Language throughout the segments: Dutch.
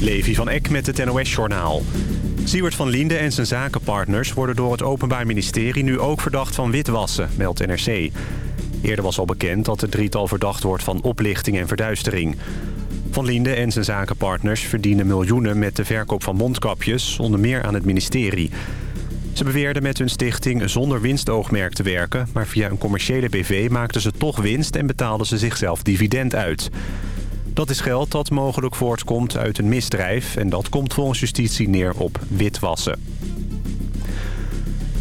Levi van Eck met het NOS-journaal. Siewert van Linde en zijn zakenpartners worden door het Openbaar Ministerie... nu ook verdacht van witwassen, meldt NRC. Eerder was al bekend dat het drietal verdacht wordt van oplichting en verduistering. Van Linde en zijn zakenpartners verdienen miljoenen met de verkoop van mondkapjes... onder meer aan het ministerie. Ze beweerden met hun stichting zonder winstoogmerk te werken... maar via een commerciële BV maakten ze toch winst en betaalden ze zichzelf dividend uit... Dat is geld dat mogelijk voortkomt uit een misdrijf... en dat komt volgens justitie neer op witwassen.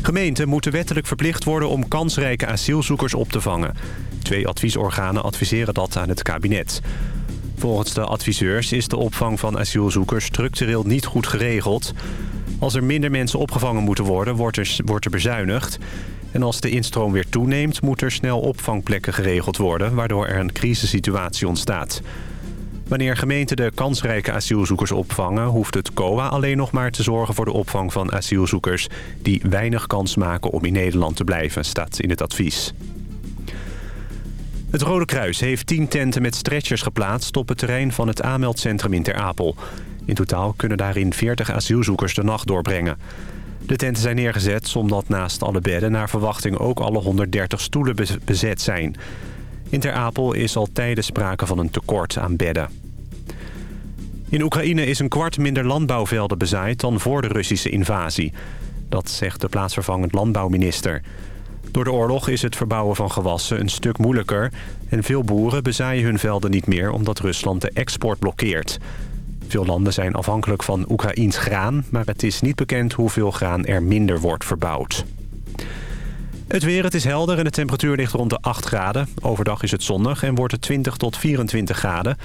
Gemeenten moeten wettelijk verplicht worden om kansrijke asielzoekers op te vangen. Twee adviesorganen adviseren dat aan het kabinet. Volgens de adviseurs is de opvang van asielzoekers structureel niet goed geregeld. Als er minder mensen opgevangen moeten worden, wordt er, wordt er bezuinigd. En als de instroom weer toeneemt, moet er snel opvangplekken geregeld worden... waardoor er een crisissituatie ontstaat. Wanneer gemeenten de kansrijke asielzoekers opvangen... hoeft het COA alleen nog maar te zorgen voor de opvang van asielzoekers... die weinig kans maken om in Nederland te blijven, staat in het advies. Het Rode Kruis heeft 10 tenten met stretchers geplaatst... op het terrein van het aanmeldcentrum in Ter Apel. In totaal kunnen daarin 40 asielzoekers de nacht doorbrengen. De tenten zijn neergezet omdat naast alle bedden... naar verwachting ook alle 130 stoelen bezet zijn... In Apel is al tijden sprake van een tekort aan bedden. In Oekraïne is een kwart minder landbouwvelden bezaaid dan voor de Russische invasie. Dat zegt de plaatsvervangend landbouwminister. Door de oorlog is het verbouwen van gewassen een stuk moeilijker... en veel boeren bezaaien hun velden niet meer omdat Rusland de export blokkeert. Veel landen zijn afhankelijk van Oekraïns graan... maar het is niet bekend hoeveel graan er minder wordt verbouwd. Het weer, het is helder en de temperatuur ligt rond de 8 graden. Overdag is het zonnig en wordt het 20 tot 24 graden.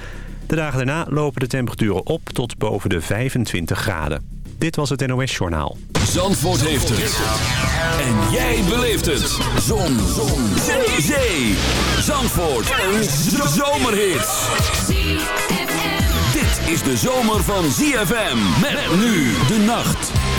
De dagen daarna lopen de temperaturen op tot boven de 25 graden. Dit was het NOS Journaal. Zandvoort heeft het. En jij beleeft het. Zon. Zon. Zee. Zee. Zandvoort. Een zomerhit. Dit is de zomer van ZFM. Met nu de nacht.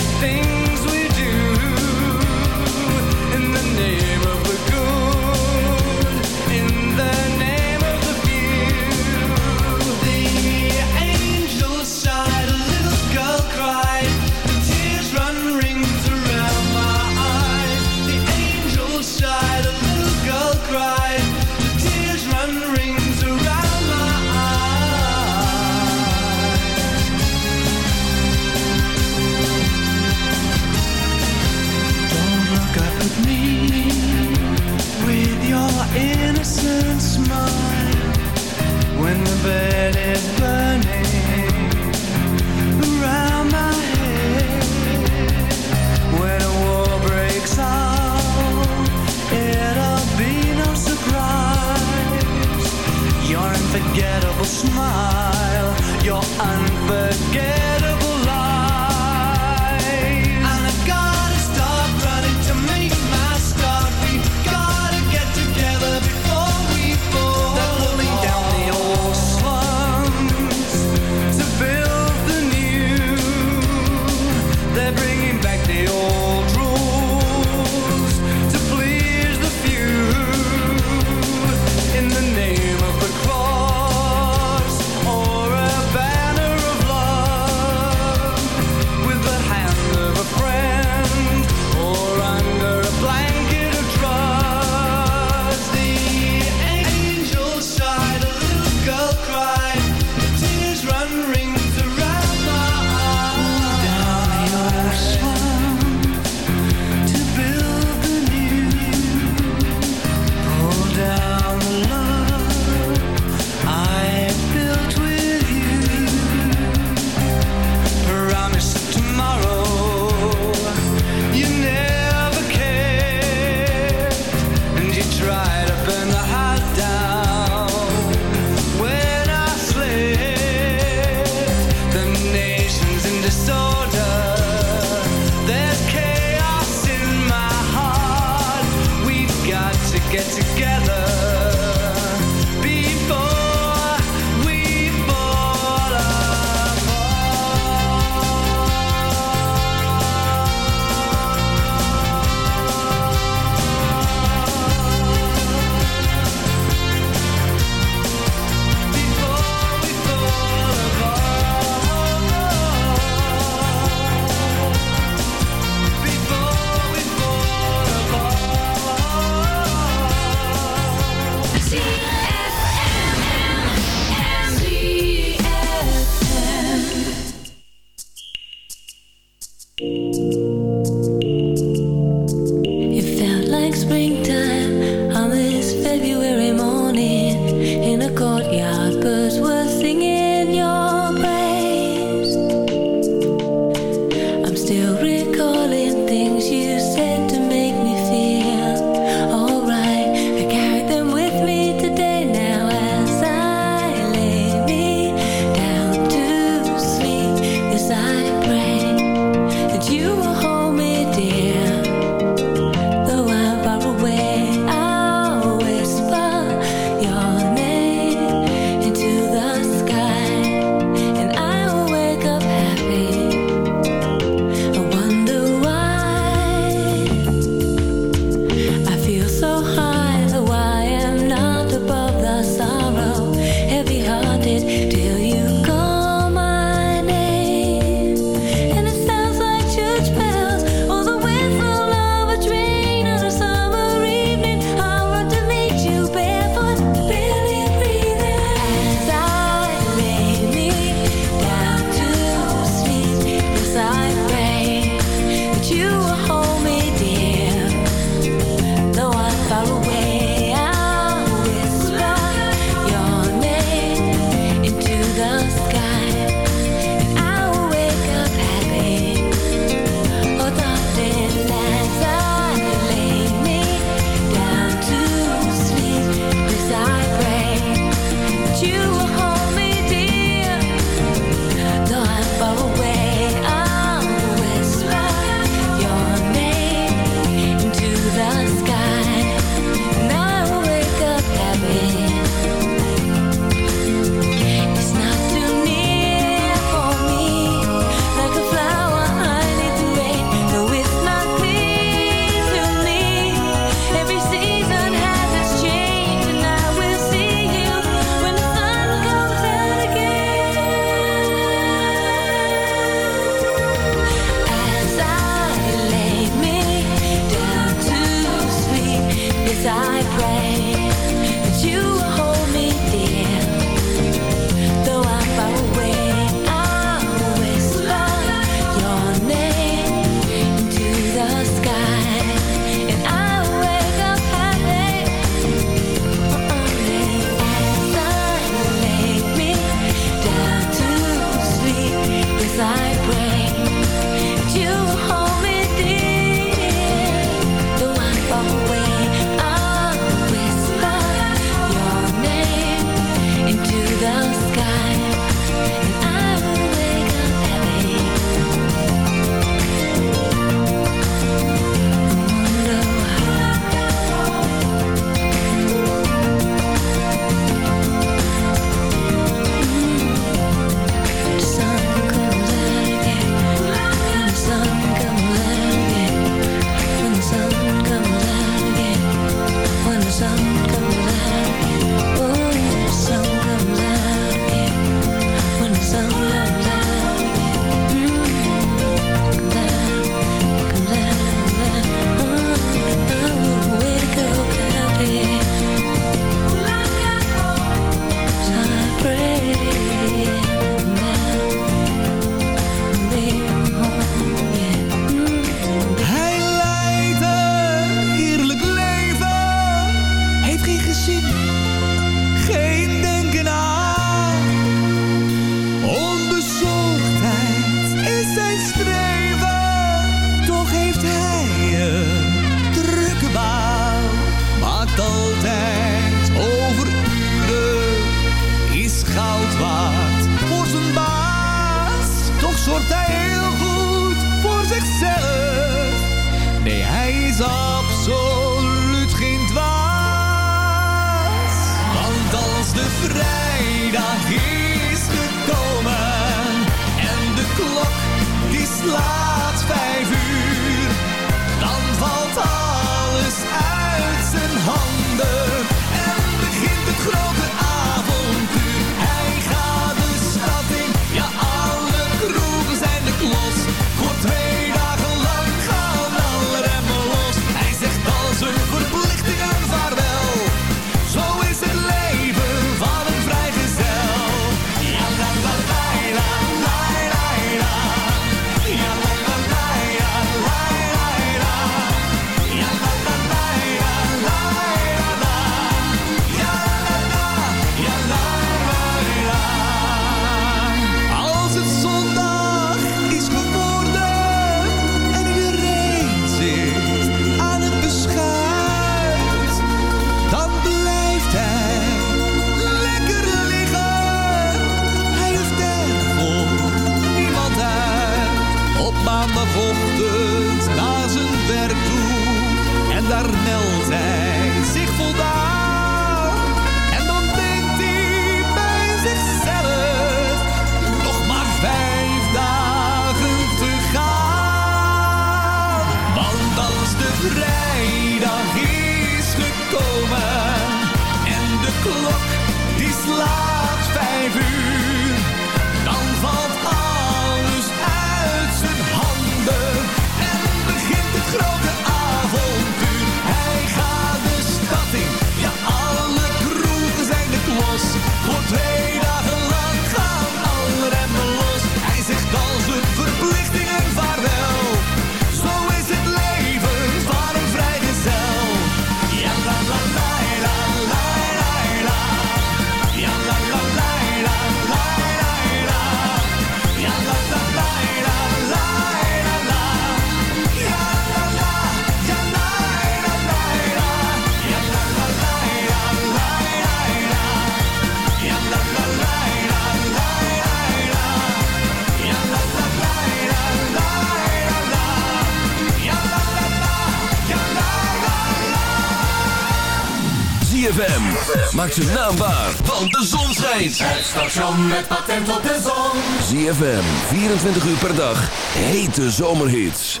Maak ze naambaar, want de zon schijnt. Het station met patent op de zon. ZFM, 24 uur per dag. Hete zomerhits.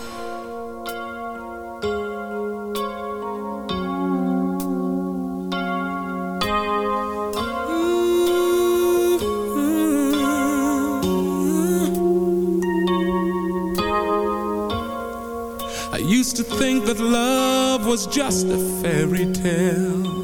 I used to think that love was just a fairy tale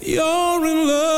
You're in love.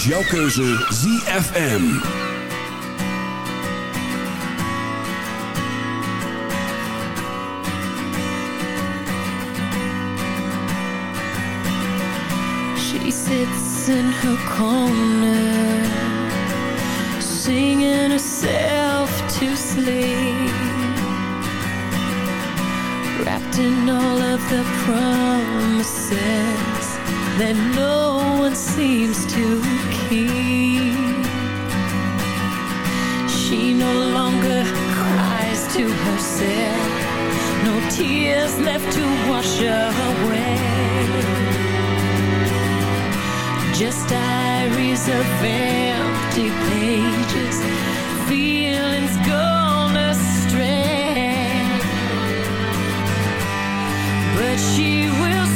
is jouw keuze ZFM. She sits in her corner Singing herself to sleep Wrapped in all of the promises that no one seems to keep. She no longer cries to herself, no tears left to wash away. Just diaries of empty pages, feelings gone astray. But she will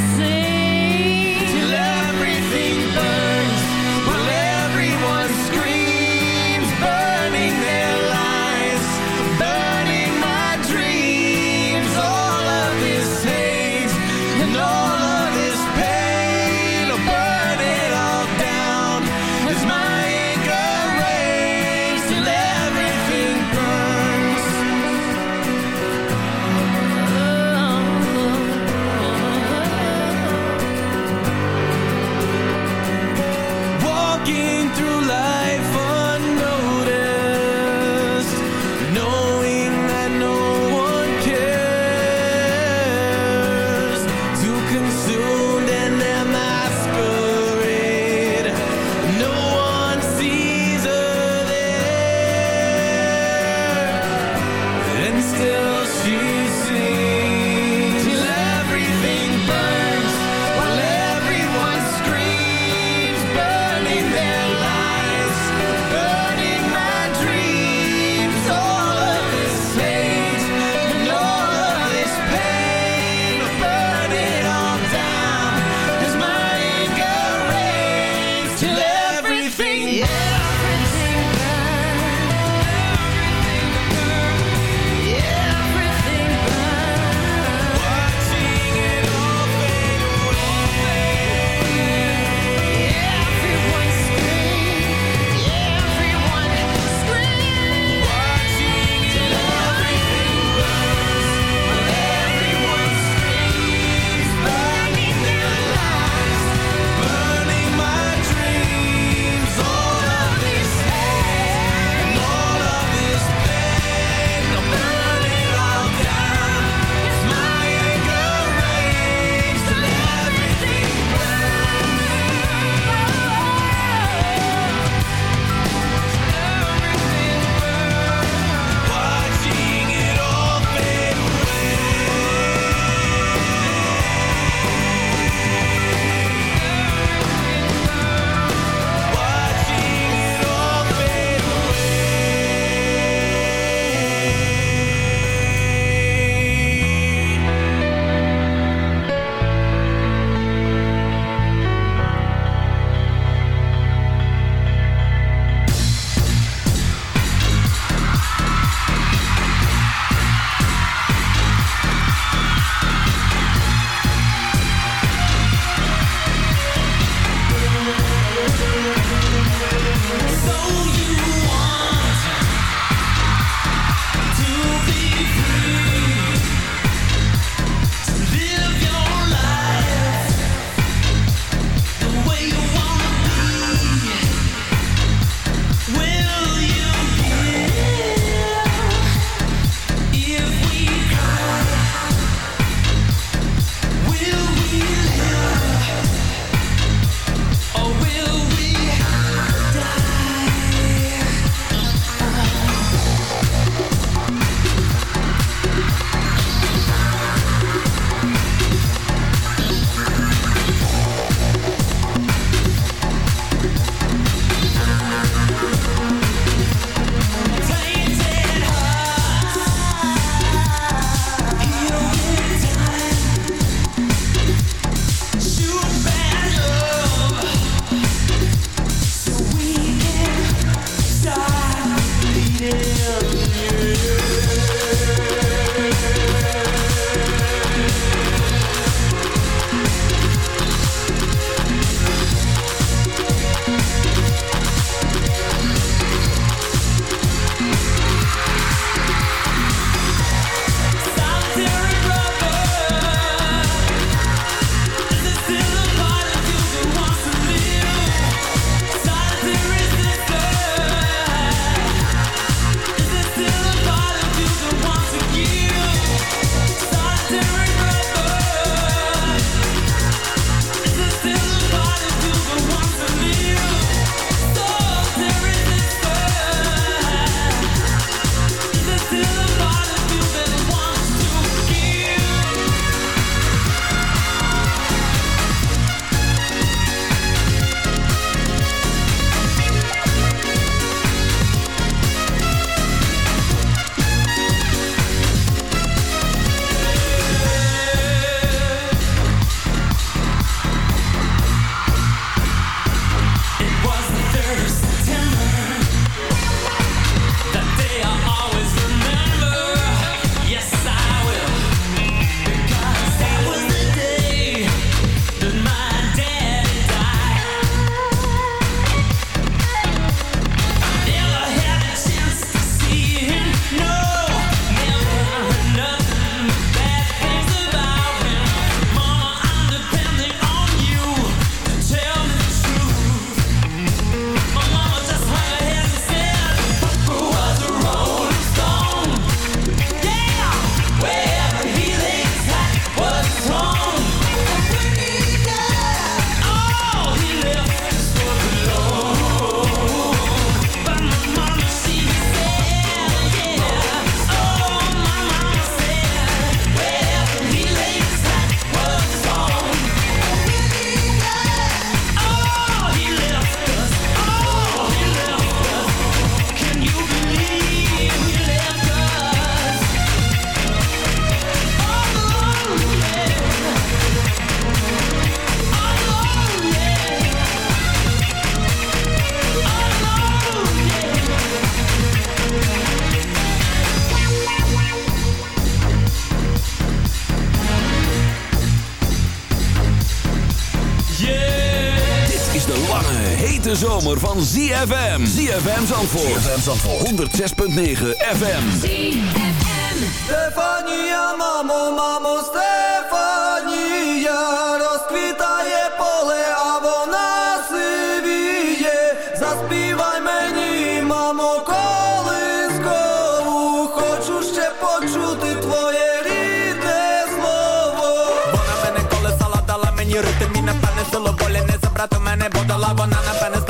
ZFM. ZFM Zandvoort. ZFM Zandvoort. 106.9 FM. ZFM. Stefania, mamo, mamo, Стефанія, розквітає поле, а вона сивіє. Заспівай мені, мамо, колискову, хочу ще почути твоє рідне слово. Вона мене колесала, дала мені ритм і напевне силу волі не забрати мене, бо дала вона напевне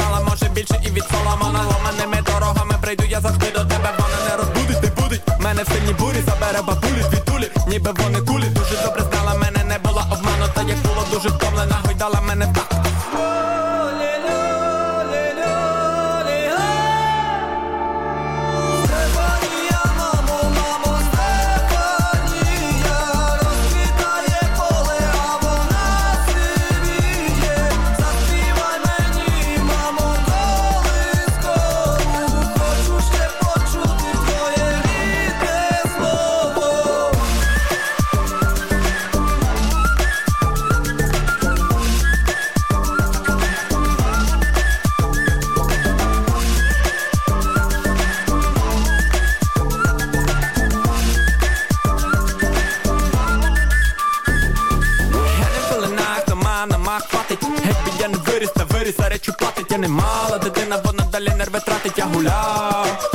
від Соломона Ломаними дорогами прийду, я завжди до тебе, вона не розбудить, не будить. Мене в сильній бурі забере бабулі, дві тулі, ніби вони кулі. Дуже добре знала мене, не була обманута, як було дуже втомлена, гойдала мене tiene mala, te tiene buena, dale nerve, trate ya jular.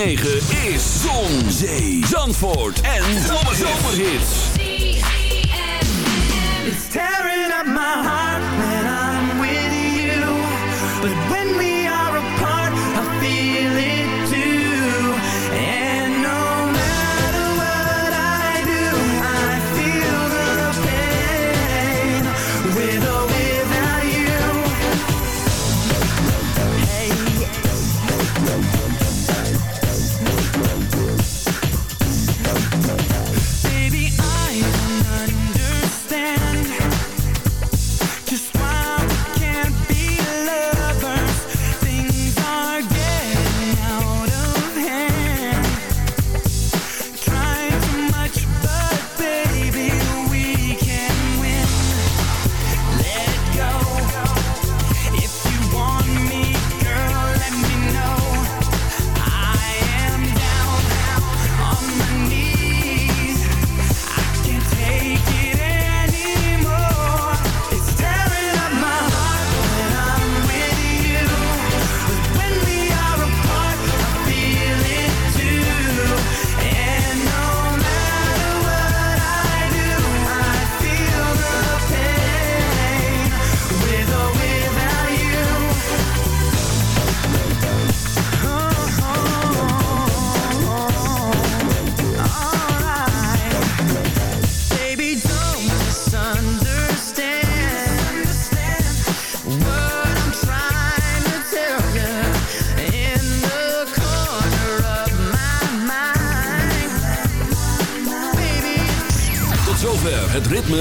106.9 is Zon, Zee, Zandvoort en Zomerhits. It's tearing up my heart when I'm with you. But when we are apart, I feel